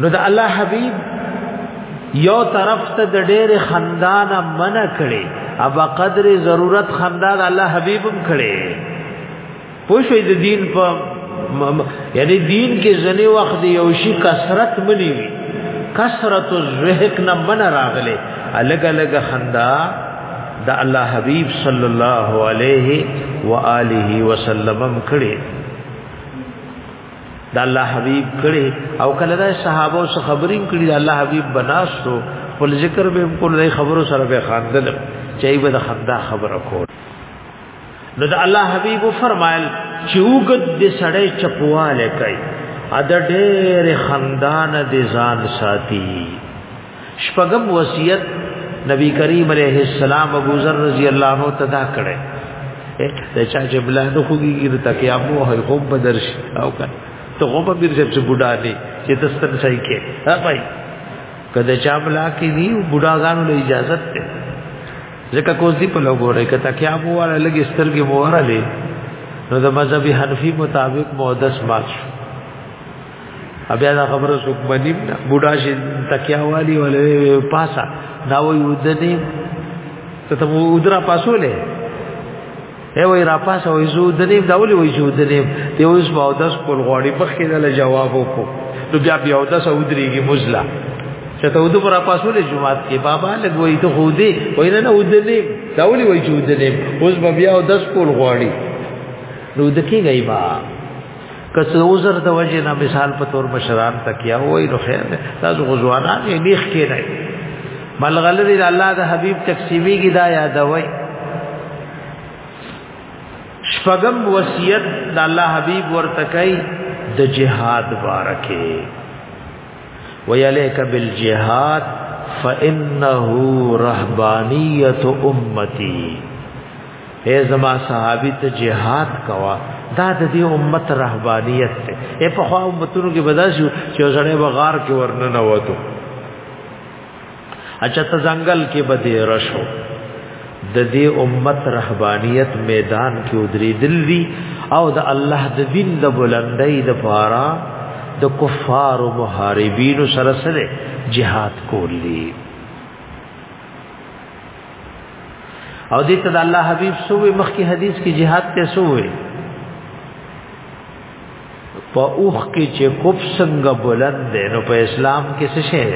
نو د الله حبيب یو طرف ته د ډېر خندانه من کړي او قدر ضرورت خندا د الله حبيب هم کړي پوښوي د دین په یعنی دین کې ځنی وخت یو شی کثرت منی وي کثرت الزهق نه من راغله الګ الګ خندا د الله حبيب صلی الله علیه و آله وسلم کړي د الله حبيب کړي او کله د صحابه او خبرې کړي د الله حبيب بناستو په ذکر به کو نه خبرو سره به خاندل چي به د خندا خبره کول نو د الله حبيب فرمایل چې وګد د سړې چپواله کوي ا د ډېر خندان د ځان ساتي شپږم وصیت نبی کریم علیه السلام ابو ذر رضی الله عنه تدا کړه ته چا چې بلا نه خوږي د تکیا مو هي خوب بدرش او کړه ته خوب بیر چې بډا دی چې تستن سای کې ها پای کله چا بلا کې دی بډاګانو له اجازه ته ځکه کوز دی په لوګو رې کته کیا مو واره لګي سترګې مو واره لې نو د مذهبي حنفي مطابق مودس مات شو بیا دا خبره څوک باندې بوډا شي تکیا والی ولې پاسا دا وې ودنې ته ته ودرا پاسولې ای وې را پاسا وې زو دنې دا ولې وې زو دنې ته اوس باو داس کول غوړي په کې دل جواب وکړو نو بیا بیا داس ودرېږي مزلا چې ته ودو را پاسولې جمعات کې بابا لګوي ته خو دې وې نه ودنې دا ولې وې زو دنې اوس بیا داس کول غوړي نو دکې گئی با کڅ عذر د وجه نه مثال په تور مشران تکیا وای نو خیر ده تاسو غزوانا نه نیخ کې نه ملغل دی الله د حبیب تقسیمی کی دا یاد وای شپغم وصیت د الله حبیب ورته کوي د جهاد بارکه ویلیک بالجهاد فانه رهبانیت امتی اے زما صحابي ته جهاد کوا دا د دې امت رهبانيت ته اے په خوا امتونو کې بداسو چې ځړې بغار کې ورننه وته اچھا ته ځنګل کې بده رشو د دې امت رهبانيت میدان کې ودرې دل دي او د الله د دین د بلندۍ د پاره د کفار او محاربین سره سره jihad کولې او دې ته د الله حبيب سوې مخکې حدیث کې jihad ته سوې په اوخ کې چې کوپ څنګه بلند دی نو په اسلام کې څه شي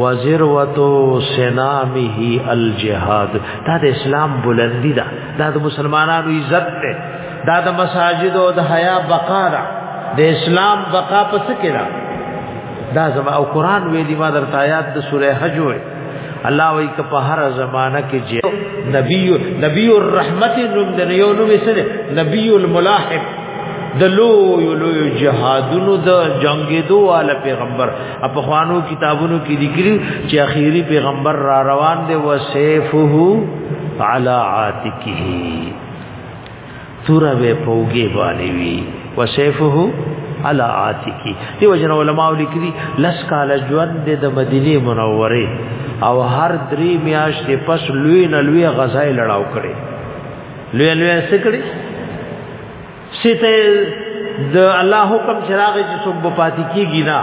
وزروتو سنامه الجهاد دا د اسلام بلندی ده دا د مسلمانانو عزت ده دا د مساجد او د حیا بقا ده د اسلام بقا پس کې ده دا زما او قران ویلی ما درته آیات د سوره حج وې الله وی که په هر زمانہ کې جې نبی نبی الرحمت نوم د یو نوم سره نبی الملاحق د لوی لوی جهادونو د جنگیدو وال پیغمبر په خوانو کتابونو کې لیکلي چې اخیری پیغمبر را روان دی وسیفه علی عاتقه تورا به پوګي باندې وی وسيفه على عاتقي دی وجن علماء لیکلي لس کال ژوند د مدینه منوره او هر درې میاشتې پس لوی نه لوی غزای لړاو کړي لوی لوی څه کړي سته د الله حکم چراغ چې څوک په پاتې کیږي نه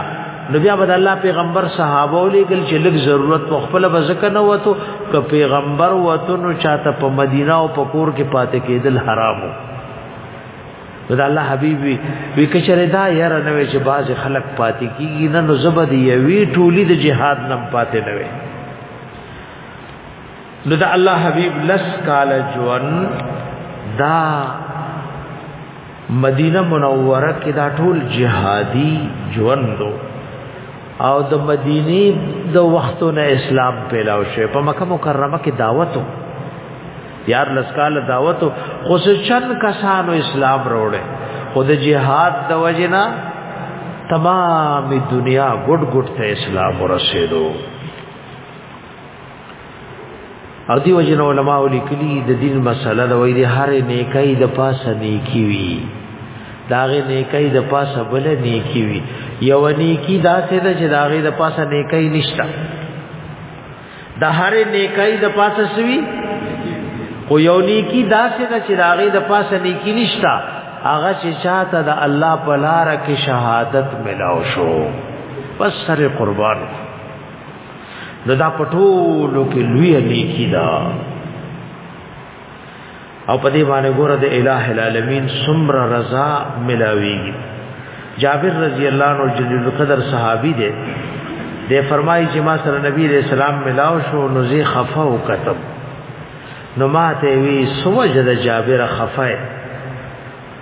نو بیا به الله پیغمبر صحابه ولېګل چې لږ ضرورت په خپل بزکه نه وته ک پیغمبر وته نو چاته په مدینه او په کور کې پاتې کېدل حرامو دا الله حبیب وی وی کچره دا یاره نه وی چې باز خلق پاتې کیږي نه نو زبد یوي ټولی د جهاد نم پاتې نه وی نو دا الله حبیب لس کال جوان دا مدینه منوره کې دا ټول جهادي ژوندو او د مدینه د وختونه اسلام پیلاو شو په مکه مکرمه کې دعوتو یار لسکال دعوتو خو څه چن کسانو اسلام وروړي خود جهاد د وجنا تمام دنیا ګډ ګډ ته اسلام ورسېدو او دی وجنه علماء لیکلی د دین مسله د وې د هر نیکای د پاسه نیکی وی داغه نیکای د پاسه بل نیکی وی یو نیکی دا څه ده چې داغه د پاسه نیکای نشتا د هر نیکای د پاسه سوی او یو نیکی دا څه ده چې داغه د پاسه نیکی نشتا هغه چې چاته د الله په لار کې شهادت ملاو شو بس سره قربان نو دا پټولو کې لوی نیکی دا او په دې باندې ګوره د الٰه العالمین سمر رضا ملاویږي جابر رضی الله عنه جلیل القدر صحابي دی دی فرمایي چې ما سره نبی رسول الله ملاو شو نو زی خفه او کتب نو ماته وی سوجد جابر خفه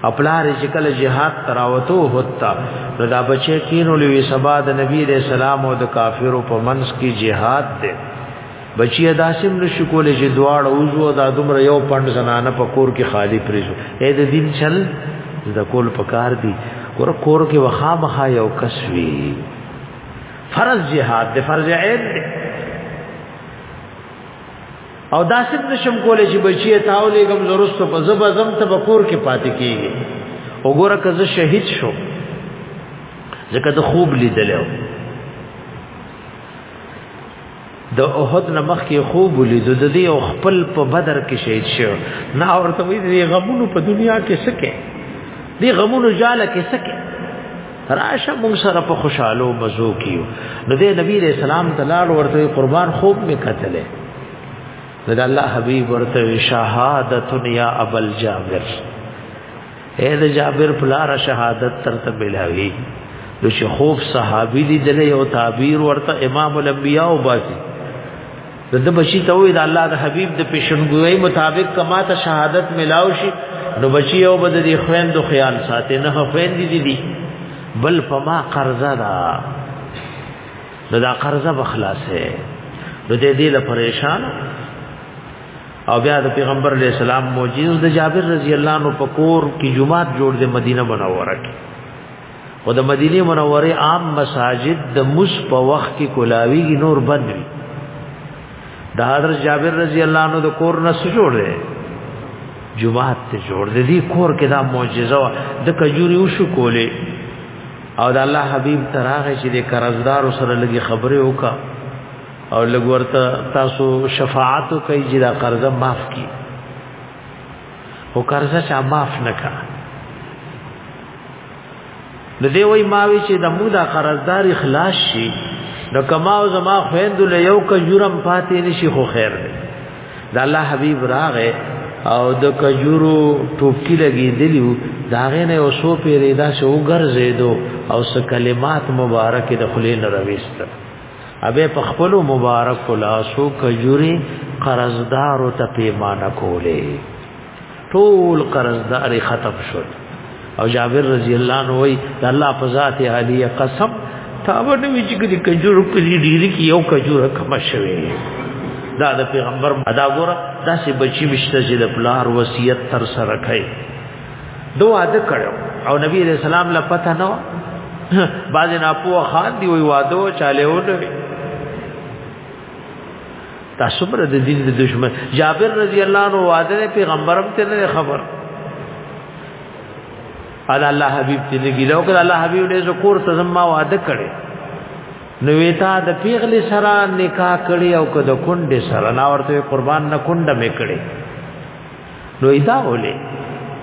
خپلار چې کله جهاد تراوتو هوتا نو دا بچی کینو لوي سبا د نبی دې سلام او د کافرو په منس کې جهاد دی بچی داسم نشو کولې چې دواړه وزو دا دومره یو پند زنانه په کور کې خالی پریزو اې د دین چل د کول پکار دی کور کور کې وخا مخا یو کسوی فرض جهاد د فرض عین دی او دا سم نشم کولای چې بچی ته او لګم زرستو په زب زم ته بکور کې پاتې کیږي وګوره که زه شهید شو ځکه د خوب لیدل د احد نمخ کې خوب ولید د دې او خپل په بدر کې شهید شو نه اورته وی دې غمونو په دنیا کې سکه دې غمونو جاله کې سکه راشه مونږ سره په خوشاله او مزو کیو نو د نبی رسول سلام تلال ورته قربان خوب می قتله نو د الله حبیب ورته شهادت یا ابل جابر اے د جابر پلار شهادت تر ته ملاوی نو چې خوب صحابي دي دلې او تعبیر ورته امام الانبیاء وباسي د د بچی ته وې د الله د حبیب د پیشنګوي مطابق کما ته شهادت ملاو شي نو بچی او بد دي خويند خیال ساتي نه خويند دي دي بل پما قرضه دا نو دا قرضه بخلاصه نو دې دې له پریشان او بیا د پیغمبر علی السلام معجزه د جابر رضی الله عنه په کور کې جمعات جوړ دې مدینه منوره کې او د مدینه منوره عام مساجد د مس په وخت کې کولاوی نور بند وي د حضرت جابر رضی الله عنه د کور نه جوړ دی جمعات ته جوړ دی دی کور کې دا معجزه وا د کجوري وشو کولې او د الله حبیب تراغه چې د قرضدار سره لګي خبره وکا او لګ ورته تاسو شفاعت کوي چې دا قرض معاف کی او قرض چا معاف نکړه نو دی وای ماوی چې د مودا قرضدار اخلاص شي نو کما او زما خويند له یو کجورم پاتې نشي خو خیر دی د الله حبيب راغه او د کجورو ټوپکی لګي دیو داغه نه اوسو پیری دا شو ګرځیدو او س کلمات مبارک د خلین رويست ابه په خپل مبارک لاسو کجوري قرضدار ته پیمانه کوله ټول قرض داري ختم شول او جابر رضی الله عنه وی د الله په ذات عالی قسم تاوه نو چې کدي کجور کلی ډیری کې یو کجور کم شوی دا د پیغمبر ادا ګوره دا سه بچی مشته چې د پلار وصیت تر سره کړي دوه ادا کړو او نبی رسول الله لا پته نو باز نه پوه خان دی وی وادو چاله ونه تاسو پر د دین د دشمن جابر رضی الله عنه واده پیغمبرم ته نه خبر ادا الله حبیب ته نه ګیلو کړه الله حبیب دې زکور ته زما واده کړي نو ویتا د پیغلی سره نکاح کړي او کده کونډه سره نا ورته قربان نه کونډه میکړي نو ایدا ولې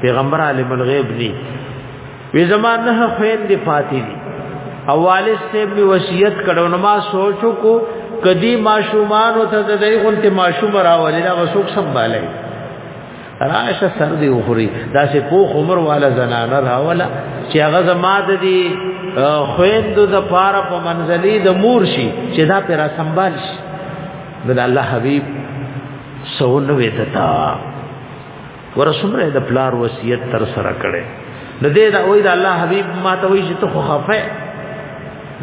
پیغمبر عالم الغیب دی وی زمان نه خوین دی فاتی دی او والد سے می وصیت کړو نو ما سوچو کو کدی ماشومان او ته دای غونته ماشوم راولې دا وسوک سمبالای راشه سر دی وخوري دا سه پوخ عمر والا زنانه راولا چې هغه زما د دې خويند د پاره په منځلي د مور شي چې دا پر سمبال شي د الله حبيب سونه ویدتا ورسمره د پلار وصیت تر سره کړي د دې دا وای دا الله حبیب ما ته وای چې ته خو خفه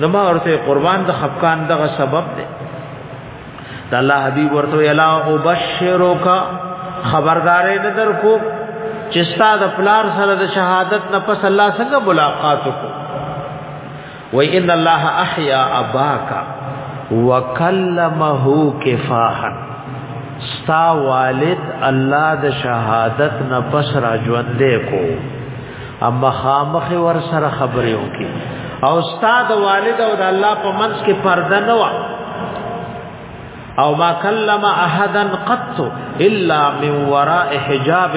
نو ما ورته قربان د خفقان دغه سبب دی دا الله حبیب ورته الا ابشرک خبردارې نه در کو چې ستاد پلار سره د شهادت نه پس الله څنګه ملاقات وکړو و ان الله احیا اباک وکلمه کفاحا ستا والد الله د شهادت نه پس را ژوندې کو اما خامخ ور سره خبرې وکي او ستا د والد او د الله په منځ کې پرده نه و او ما کلم احدا قط الا من وراء حجاب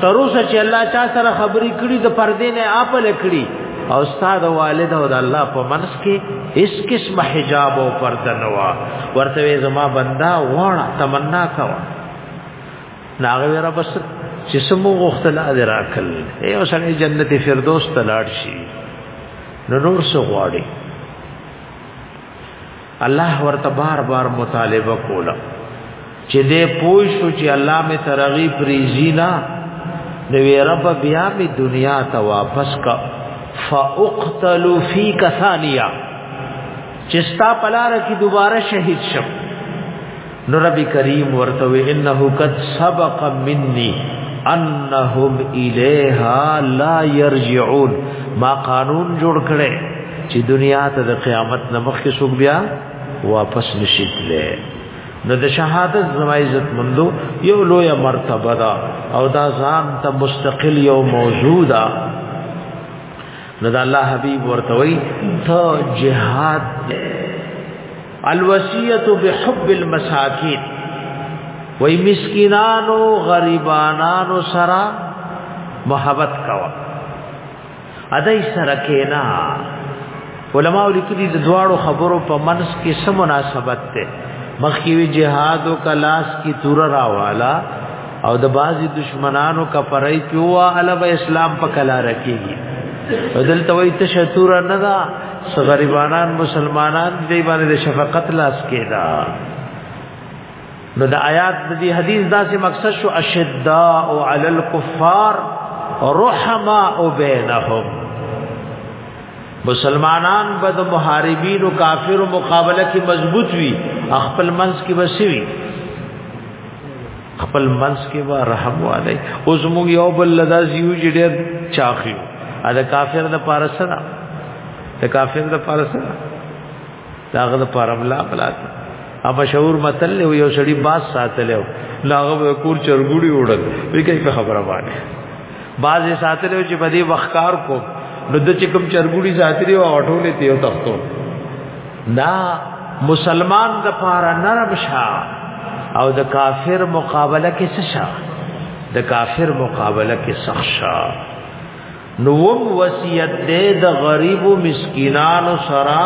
تر اوسه چې الله چا سره خبرې کړي د پردې نه اپل کړي او استاد والد او د الله په منس کې اس قسم حجاب او پرده نوا ورته زما بندا وړه تمنا کوا ناغه ورا بس چې سمو غختل اذر اکل اے اوسنه جنت فردوس تلاړ شي نو نور څه غواړي الله ورته بار بار مطالبه کوله چې دې پوه شو چې الله می ترغی پریزی نه نو رب بیا می دنیا ته واپس کا فاقتل فیک ثانیا چې ستا پلار کی دوباره شهید شم نو رب کریم ورته وی انه قد سبق مني انهم الیها لا يرجعون ما قانون جوړ کړي چې دنیا ته د قیامت نمخ کې سوق بیا واپس نشي تللی نو د شهادت زما عزت مندو یو لوی مرتبه ده او دا ځان ته مستقل یو موضوع ده نو د الله حبیب ورته وی ته جهاد الوصیت بحب المساکین وای مسکینانو غریبانانو سره محبت کوا ادای سره کینا علماء لیکلي د دواړو خبرو په منس کې سم مناسبت ده مخکیوی جهاد او کلاس کی تور راوالا او د بازي دشمنانو کا پرای پیوا الوی اسلام په کلا رکیږي دلته وای تشتور نه دا غریبانان مسلمانان دې باندې د شفقت لاس کېدا نو د آیات د دې حدیث داسې مقصد شو اشداء علی الكفار رحماء بینهم مسلمانان به د محاربین او کافر مقابله کې مضبوط وي خپل منځ کې وسوي خپل منس کې وا رحم والي او زموږ یو بل لدا زیو چې ډېر چاخي ا د کافر د پاره سره د کافر د پاره سره داغه د پاره بلا بلا ا مشهور متل له یو سړي باز ساتلو لاغه کور چرګوړي وړل وی کوي خبره باندې باز ساتلو چې په دې وخکار کو نو د چې کوم چرګوړي ساتلي او اټولې ته یو تختو دا مسلمان د پاره نرم شا او د کافر مقابله کې څه شا د کافر مقابله کې سخت شا نوم وصیت دې د غریب او مسکینانو سره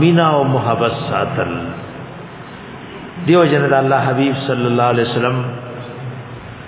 مینا او محبت ساتل دیو جن الله حبیب صلی الله علیه وسلم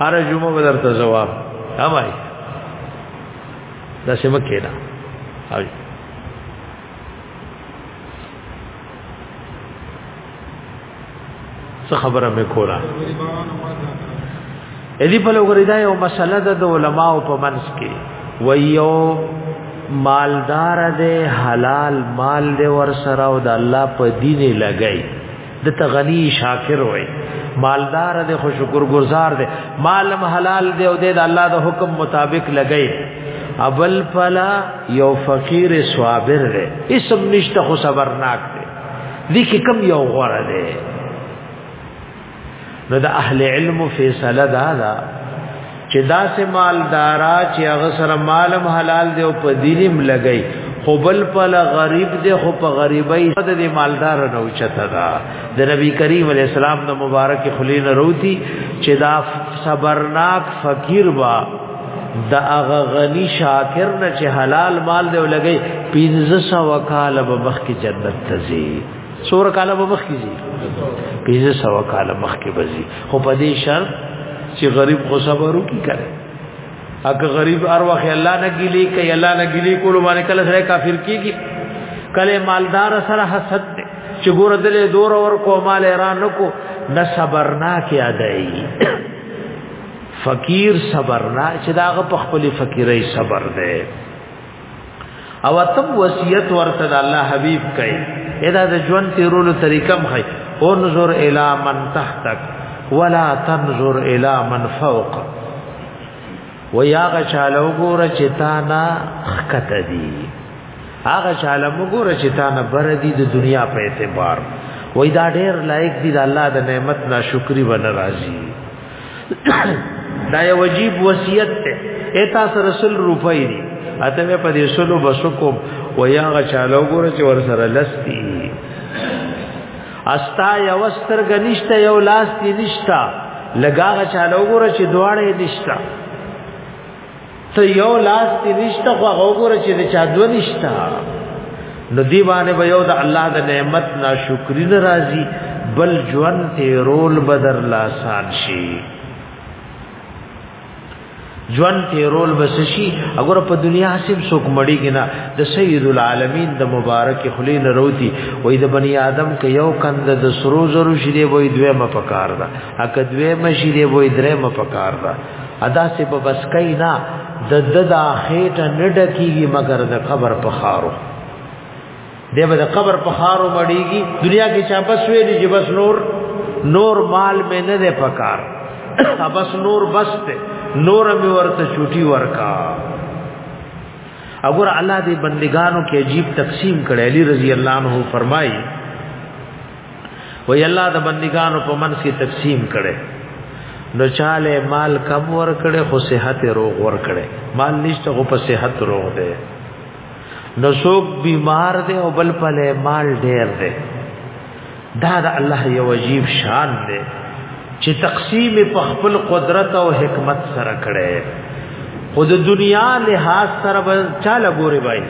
هر جمعه به درته جواب امای دا شی مکه نه اوی څه خبره مې کوله اې دې په لوګری دا یو مسله ده د علماو په منځ کې ویو مالدار دے حلال مال دے ور سره او د الله په دین لګئی د تغنی شاکر وای مالدار دې خو شکر گزار دې مالم حلال دې او دې د الله د حکم مطابق لګی اول پلا یو فقیر صابر دې اسم نشته خو صبرناک دې دې کې کم یو غوړه دې نو د اهل علم فیصله دا ده چې دا سه مالدارا چې هغه سره مالم حلال دی او په دینم لګی خو بل په غریب دی خو په غریبۍ صد دی مالدار نه اوچته دا د نبی کریم علی السلام د مبارک خلین روتی چې دا صبرناک فقیر وا دا هغه غنی شاکر نه چې حلال مال دی ولګی 1500 وکاله به مخ کې جنت ته ځي سور کاله به مخ کیږي پیزه سو کاله مخ کې بزي خو په دې شرط چې غریب خو صبر وکي کړي اګه غریب ار وخت الله نه ګیلي کوي الله نه ګیلي کول باندې کله سره کافر کیږي کله مالدار سره حسد دی چې ګور دلې دور اور کو مال را نکو نه صبر نه کې ادای فقیر صبر نه چې داغه په خپل فقیرای صبر دی او تم وصیت ورته د الله حبیب کوي ادا د ژوند تیرولو طریقه مخه انظر الی من تحتک ولا تنظر الی من فوق و یا غشاله وګوره چې تا نه خکته دي هغه شاله وګوره چې تا نه بر دي د دنیا په اعتبار وای دا ډیر لایق دي د الله د نعمت ناشکری ونه راځي دا یو عجیب وصیت ته اتا سره رسول روپۍ دی اته په دې سلو بسو کوم و یا غ چالو ګور چې ور سره لستی استا یو ستر غنیشته یو لاس دی نشتا لګاغه چالو ګور چې دواړې نشتا ته یو لاس دې نشته خو هغه وګوره چې د چا دو نشته نو دی باندې به یو د الله د نعمت ناشکری ناراضي بل ژوند ته رول بدر لاسان شي ژوند ته رول بس شي اگر په دنیا سیم څوک مړی کنا د سید العالمین د مبارک خلی نه روتی وې د بنی آدم کې یو کند د سرو زرو شری وې دوه م پکار دا اک دوه م شری وې درې م پکار دا ادا سه په بس کای نه د د د خېټه نه ډکیږي مگر د قبر په خارو دی به د قبر په خارو مړیږي دنیا کې چا بس ویلې چې بس نور نور مال مې نه ده پکار بس نور بس ته نور مې ورته چوټي ورکا اگر الله دې بندگانو کې عجیب تقسیم کړي علی رضی الله عنه فرمایي و یلا د بندګانو په منځ کې تقسیم کړي نو چاله مال کم ور کړي خو صحت روغ ور کړي مال نشته خو په صحت روغ دی نو څوک بیمار دی او بل په مال ډیر دی دا د الله یو عجیب شان دی چې تقسیم په خپل قدرت او حکمت سره کړي خود دنیا لحاظ سره چاله ګوري بای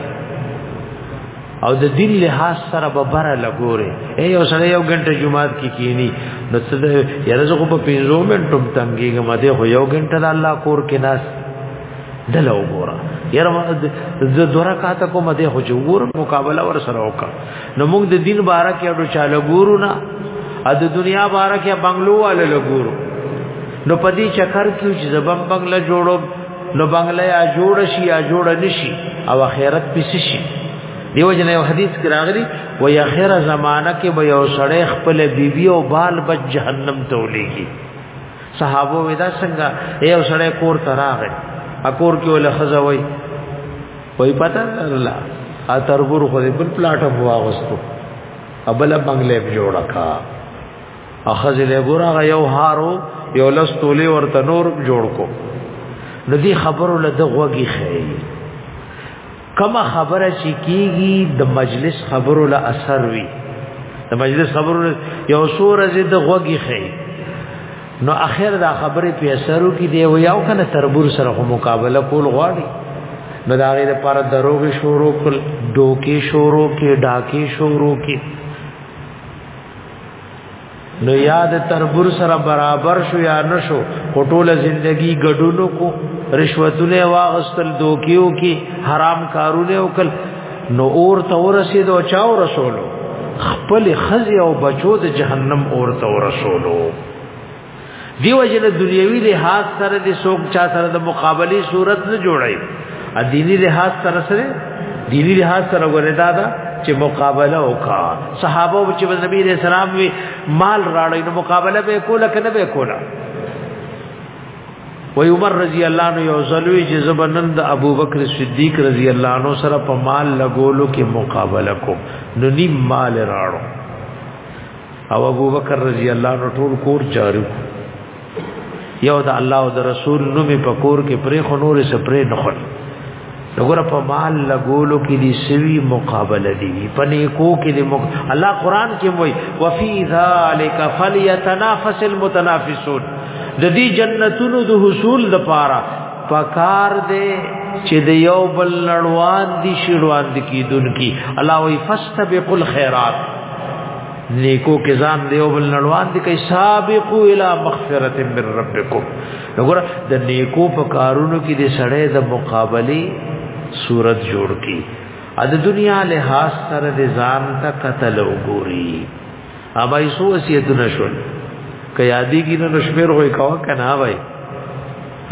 او د دین لحاظ سره به بره لګوري اے یو سره یو غنټه جمعات کې کی کینی نو څه ده یاره زه په 15 منټو تنګیږم ما دې خو یو غنټه د الله کور کې ناس دل وګوره یاره ما د دوره کاته کوم دې خو جوور مقابله ور سره وکا نو موږ د دین باره کې اډو چاله ګورو نه ا د دنیا باره کې بنگلو والے لګورو نو پدی چکر کې چې زبم بنگله جوړو نو بنگله یا جوړ شي یا جوړ نشي او اخرت پیس شي دیو جن یو حدیث کې راغلی و یا خیر زمانہ کې به یو سړی خپل بیبي او بال بچ جهنم ته ولېږي صحابه ودا څنګه یو سړی کور ته راغی اکور کې ول خزه وای وای پتا الله ا تربور خو دې بل پلاټ واغستو ابل بنگله جوړه کا اخذ له ګره یو هارو یو لس تولې ورته نور جوړ کو د دې خبرو له دغوږی خې کما خبره چې کیږي د مجلس خبرو له اثر وی د مجلس خبرو یو سور از د غوږی خې نو اخر دا خبره په اثرو کې دی و یو کنه تربور سره مقابله کول غواړي نو دا غیر پر دروغ شروع کړ دوکي شروع کې ډاکي شروع کې نو یاد تربور سره برابر شو یا نشو ټوله زندگی ګډونو کو رشوتونه واغستل دوکیو کی حرام کارونه وکل نو اور ته ورسید او چاو رسولو خپل خزی او بچو د جهنم اور ته ورسولو دیو جن دنیوي لحاظ سره د سوق چا سره د مقابله صورت نه جوړي ا دینی لحاظ سره سره دینی لحاظ سره ګورې دا دا چې مقابله وکا صحابه چې نبی رسول الله وی مال راړی نو مقابله به کوله کنه به کوله و عمر رضی الله عنه یو زلوی چې زبنن د ابوبکر صدیق رضی الله عنه سره په مال لګولو کې مقابله کو نو نیم مال راړو او ابو بکر رضی الله عنه ټول کور جارو یو د الله او د رسول نوم په کور کې پرې خو نور سه پرې نه خل وګوره په مال لګولو کې دي سوي مقابله دي په نیکو کې دي مق... الله قران کې وای وفي ذالک فليتنافس المتنافسون د دې جنتونو د حصول لپاره پکار دې چې د یو بل لړوان دي شړوان دي کیدونکي الله وی فاستبقوا الخيرات نیکو کې ځان دی او بل نړوان دي کوي سابقو الی مغفرت من ربکم وګوره د نیکو په کارونو کې د سړې د مقابله صورت جوړ کی ا د دنیا له خاص سره د ځان ته قتل وګوري ابا یسو وصیتونه شول که یادی کی نه شمیر وای کا کنه وای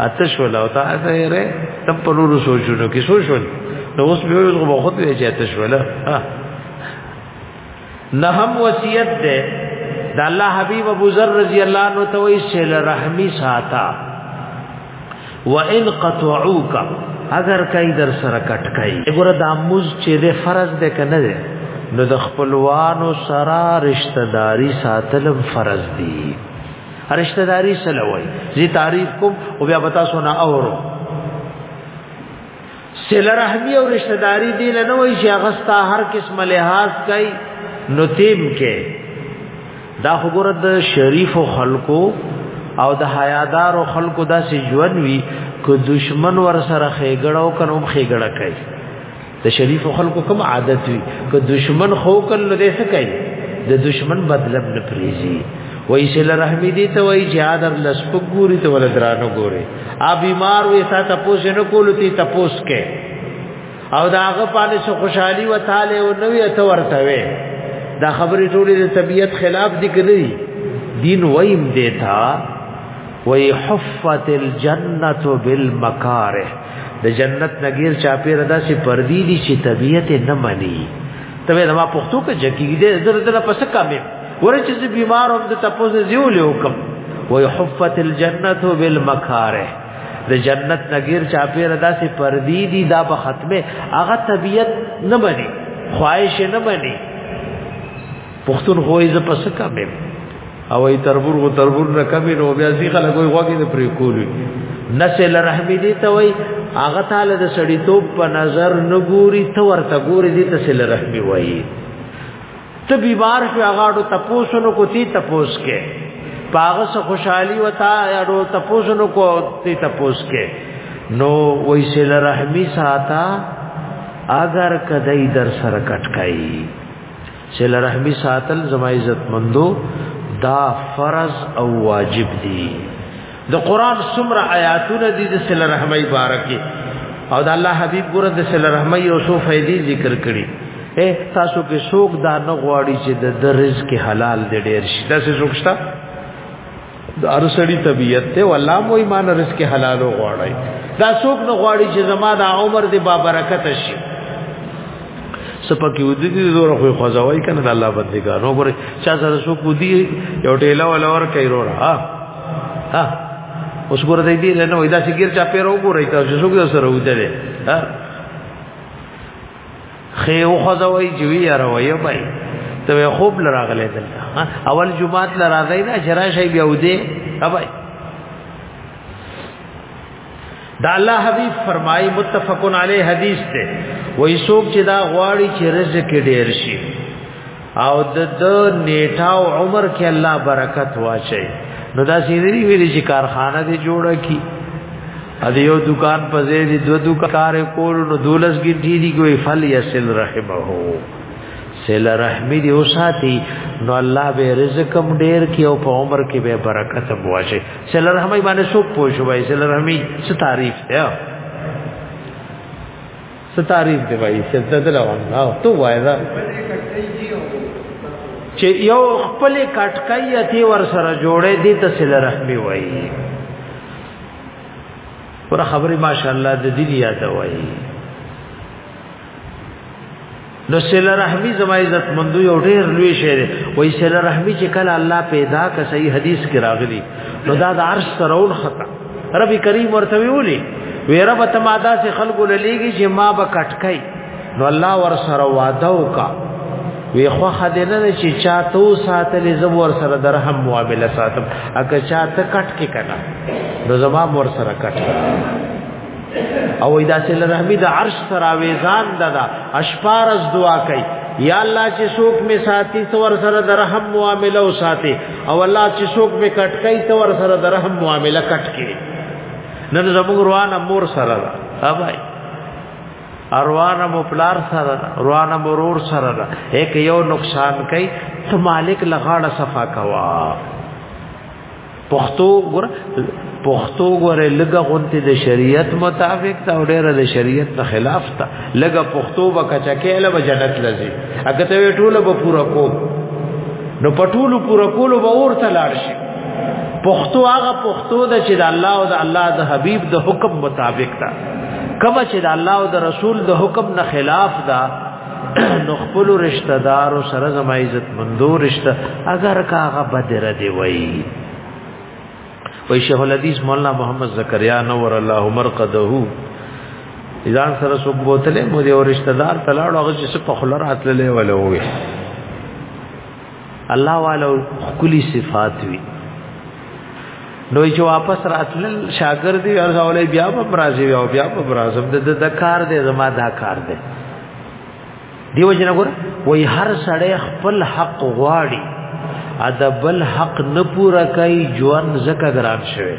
اته شول او تا ته ره تم په نورو سوچونو کې سوچول نو اوس به یو غو بخود وی چې اته شول ها نه هم وصیت ده د الله حبیب ابو ذر رضی الله عنه ته وی سل رحمی ساتا وان قطعوک اگر کای در سره کټ کای وګوره د اموز چې د فرض ده کنه ده نو د خپلوانو سره رشتہ داری ساتلم فرض دی رشتہ داری سلوي زی تعریف کوم او بیا بتا سونا اورو سله رحمی او رشتہ داری دی نه وای چې هغه ستا هر قسم لحاظ کوي نو تیم کې دا خبره د شریف خلکو او د حیادار خلکو داسې ژوند وی کو دشمن ور سره خېګړو کنوم خېګړه کوي د شریف خلکو کوم عادت وی کو دشمن خو کله دې څه کوي د دشمن بدلب نه پریزي وای سل رحمی دی ته وای چې عادر لسپک ګوري ته ول درانه ګوري ا بیمار وې تا تپوس نه کول تی تپوس کې او دا هغه پانه سو خوشحالي و تعالی او نوې ته ورته وې دا خبرې ټولې د طبيعت خلاف دي کړې دین وایم دیتا وی حفت الجنت بالمکاره د جنت نګیر چاپیر داسې پردی دي چې طبيعت نه مني ته ما پښتو کې جګی دې زړه دل پس کمه ورچې زه بیمار هم د تپوز زیو له حکم وي حفت الجنه بالمکاره د جنت نګیر چا پیر داسې پردی دی دا به ختمه هغه طبیعت نه بني خواهش نه بني پښتون خوې ز پس کمه او ای تربور غو تربور نه کمی نو بیا سی خلک وي غوګي د پرې کولې نسل رحمی دی ته وای هغه تعالی د سړی توپ په نظر نګوري تو ورته ګوري دی ته سل رحمی وای ته بیمار شو هغه تپوس نو کو تی تپوس کې پاغه سره خوشحالي وتا اړو تپوس نو کو تی تپوس کې نو ویسل رحمی ساته اگر کدی در سره کټکای سل رحمی ساتل زما عزت مندو دا فرض او واجب دی د قران څومره آیاتونه دي د صلی رحمای بارکه او د الله حبیب ګره د صلی رحمای او سو فیدی ذکر کړي اے تاسو کې څوک دا نه غواړي چې د رزق حلال دې ډېر شي دا څه څوک شته د ارسړی طبیعت ته والله مو ایمان رزق حلال غواړي دا څوک نه غواړي چې زما د عمر دې با برکت شي سپکی ودی دي زور خو خوځوي کنه د الله بندګانو ګره چا سره څوک ودی یو ټیلا ولا ور کوي ورا ها اوس ګور دی دی نه وای دا چې ګیر چا پیر وګورای ته چې څوک سره وځي دی ها خیو خزوی جوی یا رویه بای ته خوب لراغله دلته اول جمعات لراځي نه شرا شي بیا ودی ابای دا الله حبیب فرمای متفقن علی حدیث ته وای څوک چې دا غواړي چې رزق ډیر شي او د د نیټه او عمر کې الله برکت واچي نو دا سیری ویلي چې کارخانه دې جوړه کی ا دې یو دکان په ځای دې دو دکان کول نو دولس ګټي دي کوئی فل یسل رحمه سل رحمی دی او ساتي نو الله به رزقم ډیر کې او په عمر کې به برکت واچي سله رحمی باندې څوک پوه شو وای سله رحمی څه تعریف دی څه تعریف دی وای چې ددل وانه تو وای دا چې یو خپل کټکای تی ور سره جوړې دي ته سله رحمی وای پر خبره ماشاءالله د دې یاد وای نو سله رحمی زما عزت مندو یو ډیر لوی شی دی وای سله رحمی چې کله الله پیدا کا صحیح حدیث کې راغلی نو دا د عرش سرول خطا رب کریم ورته ویولي وی رب ته ماده سي خلق للیږي چې ما به کټکای نو الله ور سره وعده وکا وی خو خدنه چې چاته ساتلې زم ور سره درهم معاملې ساتم اګه چاته کټ کې کنا نو زما ور سره کټ او دا سل رحمی د عرش سراوی ځان ددا اشپارز دعا کوي یا الله چې څوک می ساتي تور سره د رحم معامله او ساتي او الله چې څوک می کټکای تور سره د رحم معامله کټکې نن زموږ روانه مور سره ده اوبای اروانه مو پلار سره ده روانه مرور سره ده یک یو نقصان کوي ته مالک لغاړه صفا کوا پښتو ګور پښتو ګور لګه غونته د شریعت مطابق دا ډیره د شریعت نه خلاف ده لګه پښتو وکچکه له جنت لذي اګه ته ټوله به پورا کو نو پټولو پورا کولو به ورته لاړ شي پښتو هغه پښتو ده چې د الله او د الله د حبيب د حکم مطابق ده کما چې د الله او د رسول د حکم نه خلاف ده نو خپل رشتہ دار سره زما عزت مندو رشتہ اگر کاغه بدر دی وای وای شیخ الحدیث مولانا محمد زکریا نور الله مرقده ځان سره سوق بوتله مو دی رشتہ دار تلاړو هغه چې په خلر اتللې ولوي الله والو خپل صفات وی نو چې واپس راتل شاګرد یې ارزولې بیا په برازي او بیا په برازم د د کار دې زما دا کار دې دیو جن ګور وای هر سړی خپل حق غواړي ادبل حق نه پورا کوي جوان زکه ګران شوی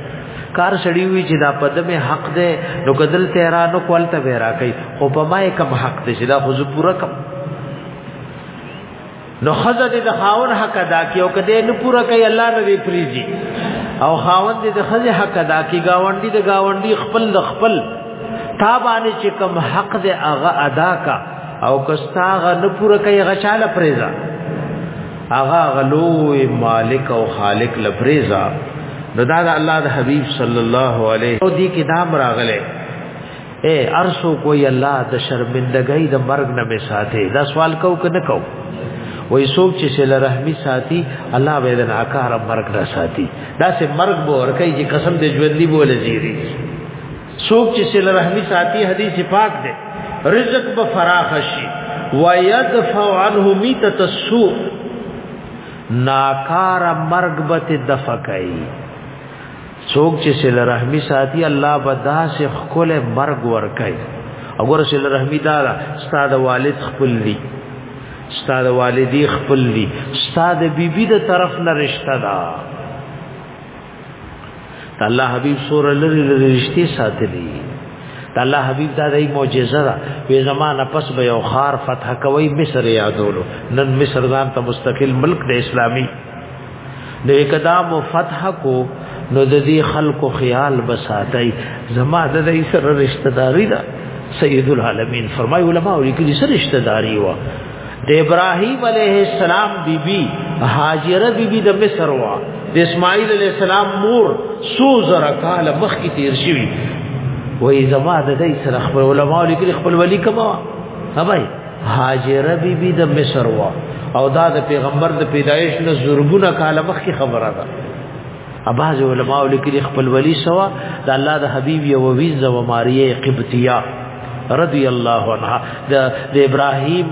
کار سړی وی چې دا پدم حق دې نو کدل تیرا نو کولته ورا کوي او په ما کوم حق دې چې دا خو پورا کوم نو خزه دې د خاون حق ادا کی او کده نه پورا کوي الله نه وی پریزي او خاون دې د خزه حق ادا کی گاونډي د گاونډي خپل د خپل تا باندې چې کوم حق دې هغه ادا کا او کستا هغه نه پورا کوي غشاله پریزا هغه غلوې مالک او خالق لپریزا نو دا د الله د حبیب صلی الله علیه او دې کې دام راغله اے ارسو کوئی الله د شرمندګۍ د مرګ نه می ساتي دا سوال کو کنه کو وای څوک چې سل رحمی ساتي الله به د ناکار مرګ نه ساتي دا سه مرګ به ورکه چې قسم دې ژوندۍ بوله زیری څوک چې سل رحمی ساتي حدیث پاک دی رزق به فراخ شي ويدفع عنه میتۃ السوء ناکار مرګ به دفع کوي څوک چې سل رحمی ساتي الله به داسې خپل مرګ ورکړي وګوره سل رحمی دا استاد والد خپل دی استاد والدی خپل دی استاد بیبي د طرف نه رشتہ دا الله حبیب سور لری لری رشتي ساتلی الله حبیب دا دای معجزه ده په زمانہ پس به یو خار فتح کوي مصر یادولو نن مصر ځان ته مستقل ملک د اسلامي نو اقدام فتح کو نو د دې خلکو خیال بساتای زما د دې سره رشتہ داری دا سید العالمین فرمای علماء لیکلي سره رشتہ داری و د ابراهیم علیه السلام بیبي هاجره بیبي د مصر و د اسماعیل علیه السلام مور سو زره کال مخکې تیر شوی وای زما د دې سره خپل علماء لیکلي خپل ولی کما هبای هاجره بی بی د مصر وا او دا د پیغمبر د پیدایش نه زرګونه کاله مخکې خبره ده اباز علماء لیکلي خپل ولی سوا د الله د حبیب یو ویزه و ماریه قبطیه رضی الله عنها د ابراهیم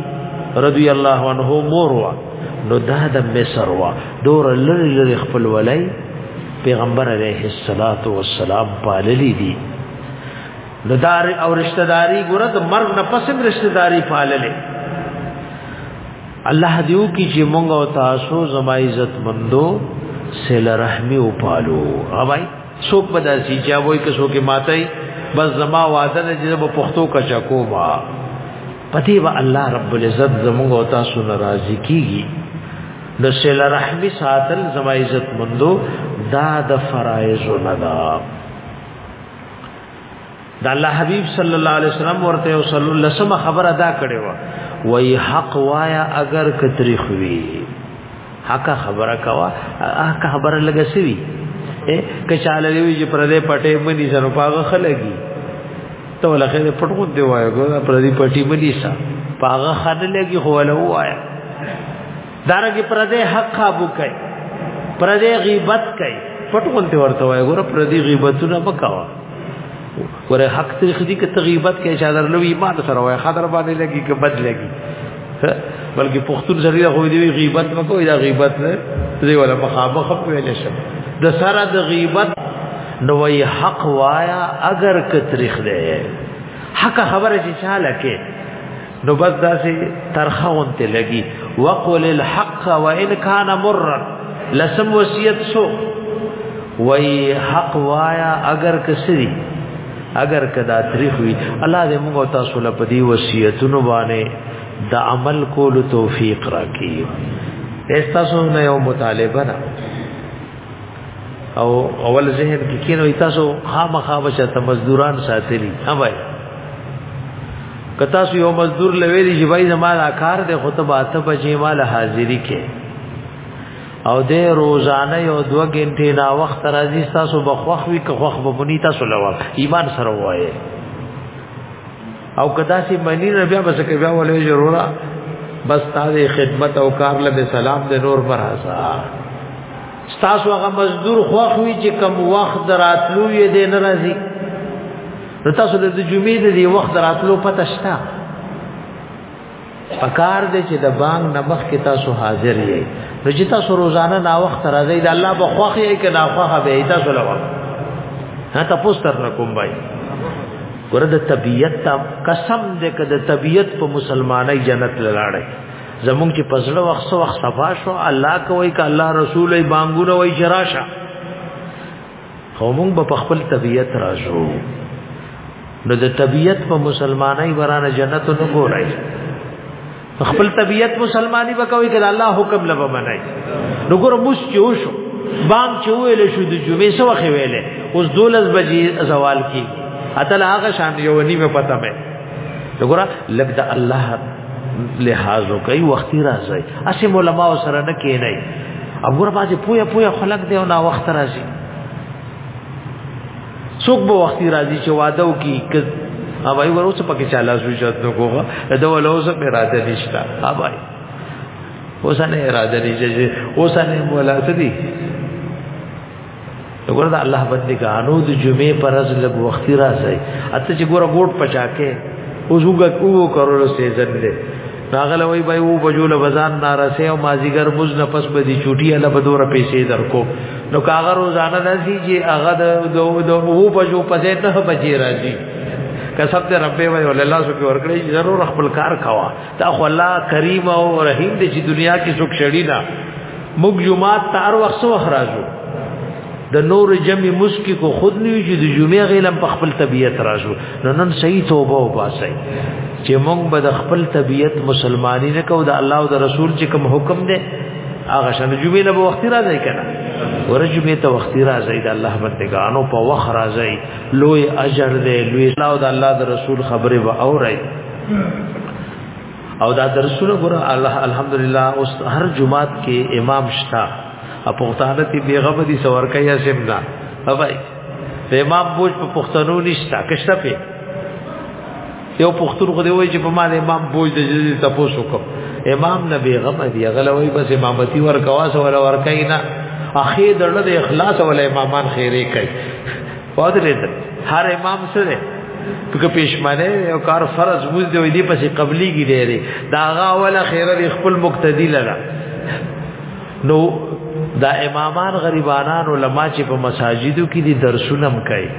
رضی الله عنه مور وا نو دا د مصر وا دور لری لری خپل ولای پیغمبر علیه الصلاۃ والسلام پاللی دي نو دار او رشتہ داری ګره د مرګ نه پس هم رشتہ داری پاللې الله دیو کی چې مونږ او تاسو زما عزت مندو سل رحمی او پالو اوبای څوک پدا سی چا وای که څوک ماتای بس زما وعده نه چې په پښتو کا چکو ما پتی و الله رب العزت زمونږ او تاسو ناراضی کیږي نو سل رحمی ساتل زما عزت مندو دا د فرایض نه ده دا الله حبیب صلی الله علیه وسلم ورته او صلی الله سم خبر ادا کړي وا وای حق وایا اگر کتریخ وی حق خبره کوا حق خبره لګسوي کچاله وی چې پر دې پټې منی سره پاغه خلګي ته ولخه دې پټو دی وای ګو پر دې پټې منی سره پاغه خلګي خو له وایا دارنګ پر دې حق قابو کوي پر دې غیبت کوي پټ کونته ورته وای ګوره پر دې غیبتونه مکوا ګوره حق ته خدي کې تغیبت کوي چې در لوي ایمان سره وای خاطر باندې لګي کې بد لګي بلکې پښتون سره خو دې غیبت مکو دا غیبت نه دې ولا مخابخ په ویل شي د سره د غیبت نو وی حق وایا اگر کتریخ دی حق خبره چې چاله کې نو بس داسې ترخه غونته لګي وقل الحق وان كان مر لسم وصیت سو وای حق وایا اگر کسری اگر کدا تاریخ وی الله دې موږ تاسو له پدی وصیتونو باندې د عمل کولو توفیق راکړي استاسو نه یو مطالبه نه او اول ذهن کې کینو تاسو خامخا بچا ته مزدوران ساتلی هم وای که تاسو یو مزدور لوي دي چې بای زما دا کار دی خو ته به اته بجې مال حاضری کې او د روزانه یو دوه غنټې نا وخت راځي تاسو بخوخ وی که خوخ به بنی تاسو لوا ایمان سره وایي او کدا سي منی نه بیا بس کې بیا ولې ضروره بس تاسو خدمت او کار له سلام د نور پر حسا تاسو هغه مزدور خوخ وی چې کم وخت دراتلو یې دین راځي نو تاسو د جمعې د دې وخت راتلو پته شته پکار دې چې د بانګ نه مخکې تاسو حاضر یې نو چې تاسو روزانه نا وخت راځئ د الله په خوښ یې کې نا خوښ به تاسو لوړ ها تاسو تر نه کوم بای ګره د طبيعت ته قسم دې کړه د طبيعت په مسلمانۍ جنت لاړې زمونږ چې پزړه وخت وخت صفا شو الله کوي ک الله رسول ای بانګونه وای جراشه او موږ به په خپل طبيعت راځو نو د طبيعت په مسلمانای ورانه جنت نه ګورای خپل طبيعت مسلمانی وکوي کله الله حکم لبه منای نو ګور موږ چې وشو بام چې ویل شو د جمعې سو خو ویلې اوس دولس بجې زوال کی اتل هغه شان یو نیمه پته مې وګوره لګ د الله لحاظ کوي وخت راځي اسیم علماء سره نه کینای وګوره باځي پویا پویا خلق دی او نا وخت راځي څوک به وخت راځي چې واده وکي ک اوبای وروسته پکې چاله شو چې نو کوه دا ولوسه مې راځي نشتا اوبای اوسانه اراده نشته اوسانه مولا سدي وګوره دا الله بندګانو د جمعې پر ورځ لږ وخت راځي اته چې ګوره ګوټ پچاکه اوس وګه کوو کرول سیزن دې ناغله وای بای وو بجول بزان نارسه او مازیګر بوز نه پس به دي چوټي اله بدور پیسې درکو نو کاغه روزانه نسی چې هغه د د وو بجو پسې ته بچی راځي کسب ته ربې وای ولله سو کې ورکړي ضرور خپل کار کوا دا خو الله کریم او رحیم دې چې دنیا کې څوک شړی نه موږ جمعات ته هر وخت سو اخراجو د نور جمع مسکی کو خود نیو چې د جمعې غیلم په خپل طبیعت راځو نو نن صحیح توبه او باسي چې موږ به د خپل طبیعت مسلمانی نه کو د الله او د رسول چې کوم حکم دی هغه شنه جمعې له وخت راځي کنه ورجمه ته وخت راځي د الله بندگانو په وخت راځي لوی اجر دی لوی الله او د الله د رسول خبره و اوري او دا درسونه ګور الله الحمدلله اوس هر جمعات کې امام شتا په پښتانه کې بیغمه دي سور کوي اسم نه بابا د امام بوج په پښتنو نشتا کښته په یو پښتون خو دی وای چې په ما د امام بوج د جزي تاسو کوم امام نه بیغمه دي غلوي بس امامتي ور کوا سو ور ور کینا اخی دړه د اخلاص ول امامان خیره کوي ودرېدل هر امام سره که پېشمنه او کار فرض موز دی وې دی پسې قبلي کې دی دا غا ولا خیره دی خپل مقتدی لره نو دا امامان غریبانان علما چې په مساجدو کې دي درسونه کوي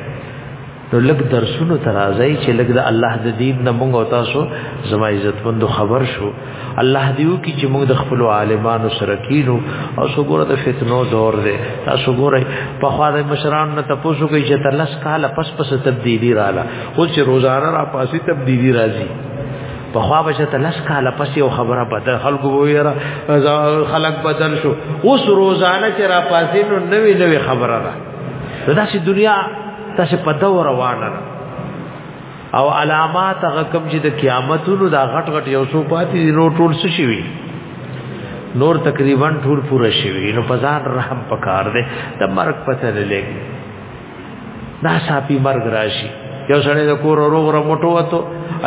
نو لګ درسونو ترازای چې لګ د الله د دین نه مونږ او تاسو زما عزت مند خبر شو الله دیو کی چې موږ د خپل عالمانو سره کینو او څوګوره د فتنو دور دی تاسو ګورئ په خوا د مشران نه تاسو کوي چې تر لس کاله پس پس تبدیلی رااله خو چې روزانه را پاسي تبدیلی راځي په خوا بچه ته لس کاله پس یو خبره بدل خلکو ویره خلک بدل شو اوس روزانه چې را پاسي نو نوې نوې خبره ده دا چې دنیا تاسو په دور روانه ده او علامات هغه کوم چې د قیامتونو دا غټ غټ یو څو پاتې نو ټول څه شي وي نور تقریبا ټول پوره شي وي نو فزان رحم پکار دی د مرګ پته نه لګي دا صافي مرګ راشي یو سړی د کور ورو ورو موټو وته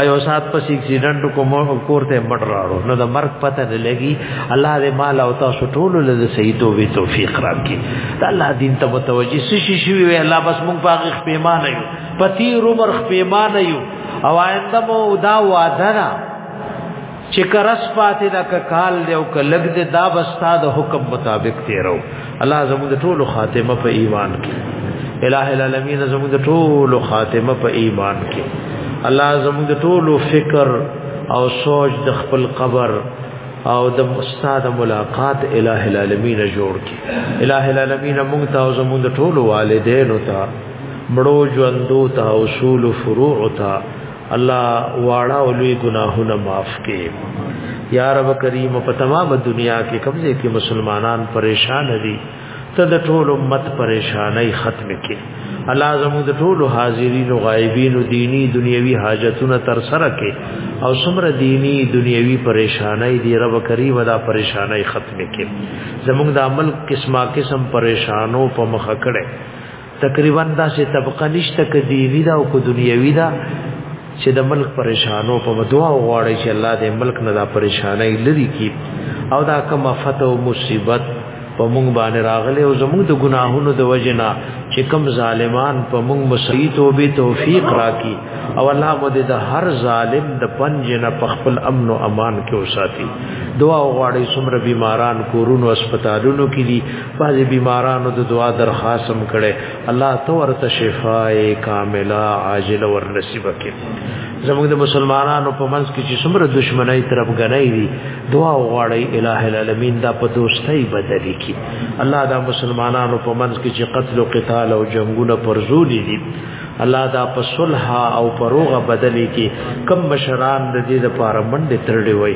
ایو سات پس اکسیډنټ کو مو کور ته مټ راړو نو د مرګ پته نه لګي الله دې مال او تاسو ټول له صحیح توبې توفیق راکړي الله دین ته متوجي شي شي وي الله بس مونږ په هغه پیمانه یو پتی عمر خپېمانه یو او آینده مو دا وعده ده چې کرس پاتې دا کال دی او کلګ دی دا بستا د حکم مطابق تیرو الله زموږ د ټولو خاتمه په ایمان کې الٰه العالمین زموږ د ټولو خاتمه په ایمان کې الله زموږ د ټولو فکر او سوچ د خپل قبر او د استاد ملاقات الٰه العالمین جوړ کې الٰه العالمین موږ ته او زموږ د ټولو والدینو ته مړو ژوندو ته اصول فروع ته الله واړه او لوی ګناهونه معاف کړي یا رب کریم په تمام دنیا کې قبضه کې مسلمانان پریشان دي ته د ټول امت پریشانای ختم کړي الله زموږ د ټول حاضرین او غایبین او دینی دنیوي حاجتونه تر سره کړي او څومره دینی دنیوي پریشانای دی رب کریم دا پریشانای ختم کړي زموږ د عمل قسمه قسم پریشانو په مخ کړي تقریبا دا چې طبقه نشته ک دینی دا او ک دنیوي دا چې د ملک پریشانو په دعا غواړي چې الله دې ملک نه دا پریشانای لري کی او دا کوم فتح او مصیبت په مونږ باندې راغله او زموږ د ګناهونو د وجنا چې کوم ظالمان په مونږ مسیت او به توفیق راکړي او الله مو دې د هر ظالم د پنج نه په خپل امن او امان کې وساتي دعا غواړي څومره بیماران کورونو هسپتالونو کې دي بعضی بیمارانو د دعا درخواست هم کړي الله تو ورته شفای کامله عاجله ور نصیب کړي زموږ د مسلمانانو په منځ کې چې څومره دشمنی طرف غنۍ دي دعا وغواړي الٰه العالمین دا په دوستۍ بدل کړي الله دا مسلمانانو په منځ کې چې قتل او قتال او جنگونه پرزولي دي الله دا په صلح او پروغه بدلې کې کم مشران د دې لپاره منډه ترړې وای